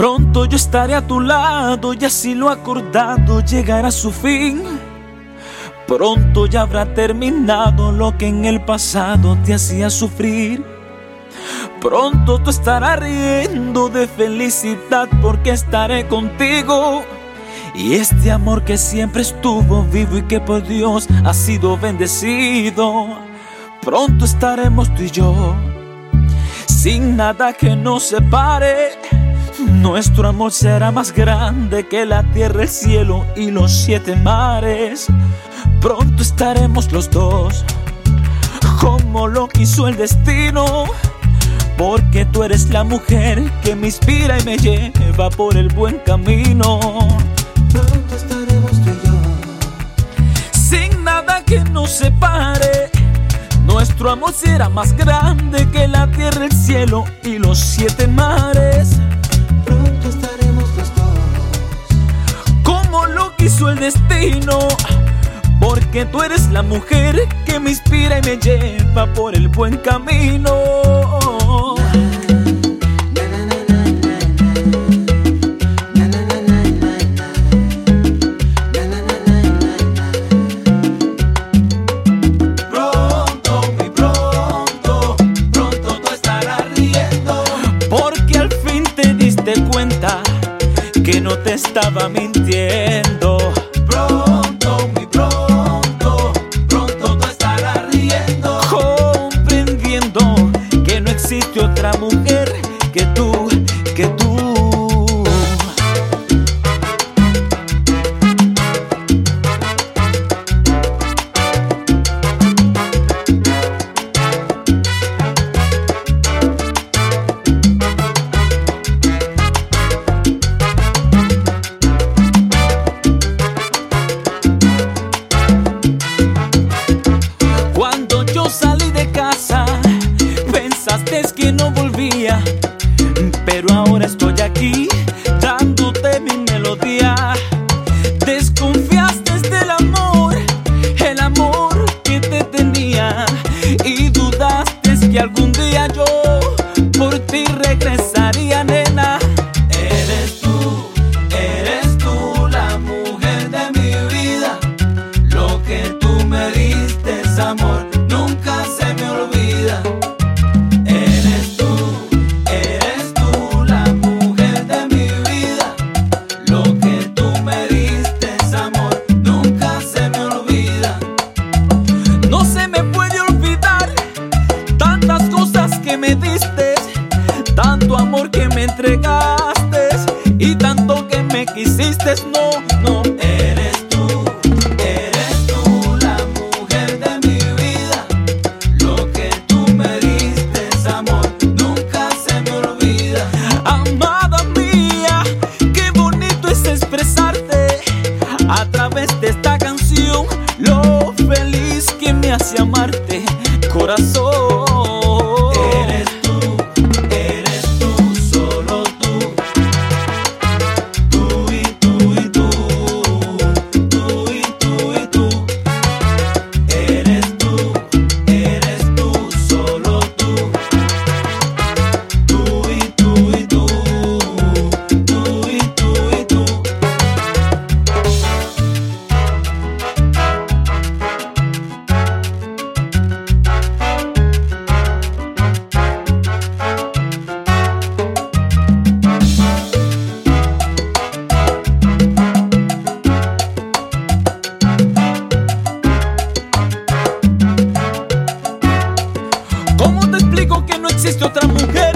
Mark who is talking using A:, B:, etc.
A: Pronto yo estaré a tu lado y así lo acordado llegará a su fin. Pronto ya habrá terminado lo que en el pasado te hacía sufrir. Pronto tú estarás riendo de felicidad porque estaré contigo. Y este amor que siempre estuvo vivo y que por Dios ha sido bendecido. Pronto estaremos tú y yo, sin nada que nos separe. Nuestro amor será más grande que la tierra, el cielo y los siete mares. Pronto estaremos los dos, como lo quiso el destino. Porque tú eres la mujer que me inspira y me lleva por el buen camino.
B: Pronto estaremos tú y yo.
A: Sin nada que nos separe. Nuestro amor será más grande que la tierra, el cielo y los siete mares. Lleva por el buen camino. Pronto, muy pronto, pronto tú estarás riendo. Porque al fin te diste cuenta que no te estaba mintiendo. Mujer algún día y tanto que me quisiste, no, no. Eres tú, eres tú la mujer de mi vida. Lo que tú me diste, amor, nunca se me olvida. Amada mía, qué bonito es expresarte a través de esta canción. Lo feliz que me hace amarte, corazón. te explico que no existe otra mujer.